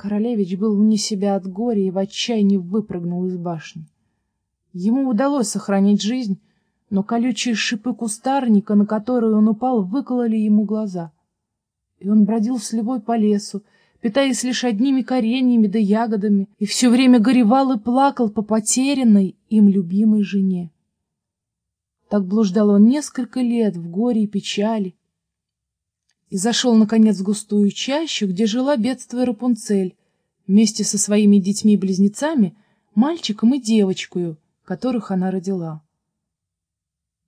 Королевич был вне себя от горя и в отчаянии выпрыгнул из башни. Ему удалось сохранить жизнь, но колючие шипы кустарника, на которые он упал, выкололи ему глаза. И он бродил слепой по лесу, питаясь лишь одними кореньями да ягодами, и все время горевал и плакал по потерянной им любимой жене. Так блуждал он несколько лет в горе и печали, и зашел, наконец, в густую чащу, где жила бедствуя Рапунцель, вместе со своими детьми-близнецами, мальчиком и девочкою, которых она родила.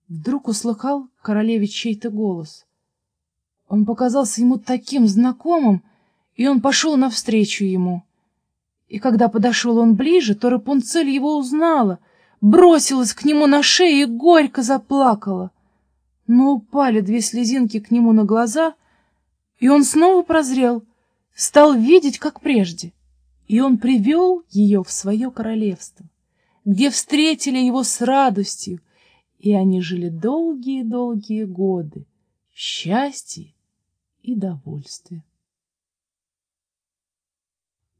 Вдруг услыхал королевич чей-то голос. Он показался ему таким знакомым, и он пошел навстречу ему. И когда подошел он ближе, то Рапунцель его узнала, бросилась к нему на шею и горько заплакала. Но упали две слезинки к нему на глаза, и он снова прозрел, стал видеть, как прежде. И он привел ее в свое королевство, где встретили его с радостью, и они жили долгие-долгие годы в счастье и довольстве.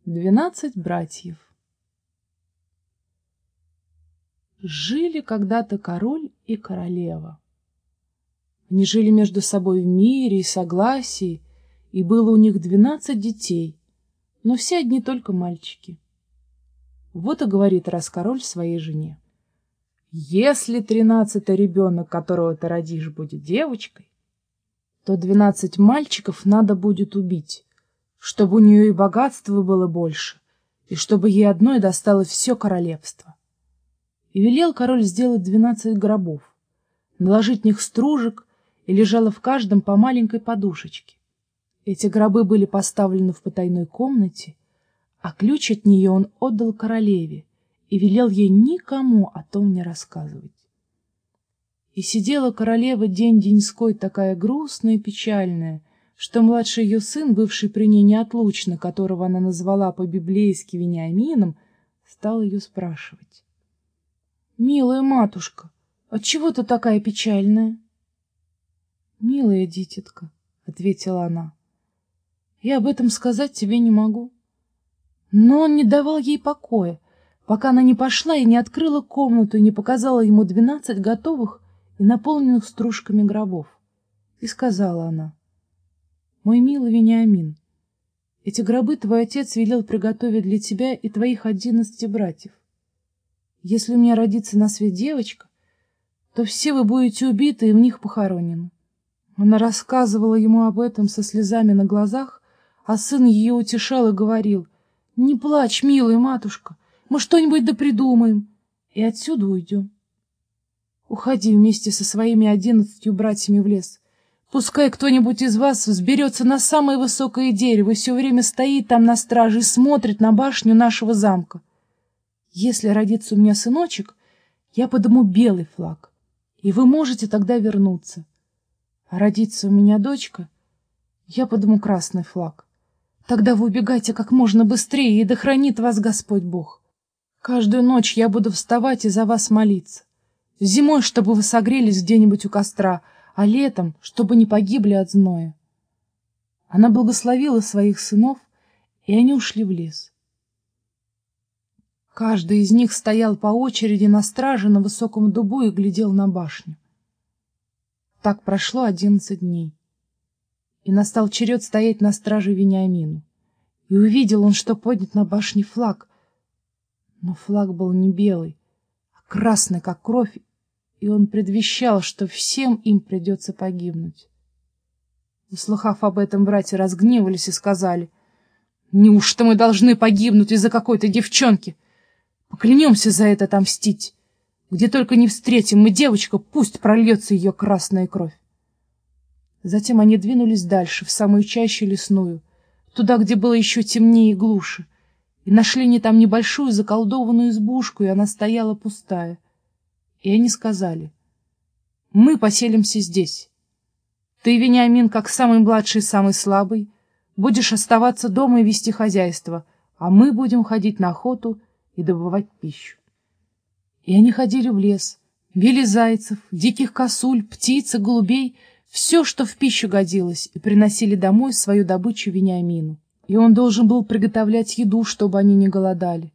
Двенадцать братьев Жили когда-то король и королева. Они жили между собой в мире и согласии, и было у них двенадцать детей, но все одни только мальчики. Вот и говорит раз король своей жене. Если тринадцатый ребенок, которого ты родишь, будет девочкой, то двенадцать мальчиков надо будет убить, чтобы у нее и богатства было больше, и чтобы ей одной досталось все королевство. И велел король сделать двенадцать гробов, наложить в них стружек, и лежало в каждом по маленькой подушечке. Эти гробы были поставлены в потайной комнате, а ключ от нее он отдал королеве и велел ей никому о том не рассказывать. И сидела королева день-деньской такая грустная и печальная, что младший ее сын, бывший при ней неотлучно, которого она назвала по-библейски Вениамином, стал ее спрашивать. — Милая матушка, отчего ты такая печальная? — Милая дитятка, — ответила она, — я об этом сказать тебе не могу. Но он не давал ей покоя, пока она не пошла и не открыла комнату и не показала ему двенадцать готовых и наполненных стружками гробов. И сказала она — мой милый Вениамин, эти гробы твой отец велел приготовить для тебя и твоих одиннадцати братьев. Если у меня родится на свет девочка, то все вы будете убиты и в них похоронены. Она рассказывала ему об этом со слезами на глазах, а сын ее утешал и говорил, «Не плачь, милая матушка, мы что-нибудь да придумаем, и отсюда уйдем. Уходи вместе со своими одиннадцатью братьями в лес. Пускай кто-нибудь из вас взберется на самое высокое дерево и все время стоит там на страже и смотрит на башню нашего замка. Если родится у меня сыночек, я подыму белый флаг, и вы можете тогда вернуться. А родится у меня дочка, я подыму красный флаг. Тогда вы убегайте как можно быстрее, и да хранит вас Господь Бог. Каждую ночь я буду вставать и за вас молиться. Зимой, чтобы вы согрелись где-нибудь у костра — а летом, чтобы не погибли от зноя. Она благословила своих сынов, и они ушли в лес. Каждый из них стоял по очереди на страже на высоком дубу и глядел на башню. Так прошло одиннадцать дней. И настал черед стоять на страже Вениамину. И увидел он, что поднят на башне флаг. Но флаг был не белый, а красный, как кровь, и он предвещал, что всем им придется погибнуть. Услыхав об этом, братья разгневались и сказали, «Неужто мы должны погибнуть из-за какой-то девчонки? Поклянемся за это отомстить. Где только не встретим мы девочку, пусть прольется ее красная кровь». Затем они двинулись дальше, в самую чащу лесную, туда, где было еще темнее и глуше, и нашли не там небольшую заколдованную избушку, и она стояла пустая. И они сказали, «Мы поселимся здесь. Ты, Вениамин, как самый младший и самый слабый, будешь оставаться дома и вести хозяйство, а мы будем ходить на охоту и добывать пищу». И они ходили в лес, вели зайцев, диких косуль, птиц и голубей, все, что в пищу годилось, и приносили домой свою добычу Вениамину. и он должен был приготовлять еду, чтобы они не голодали.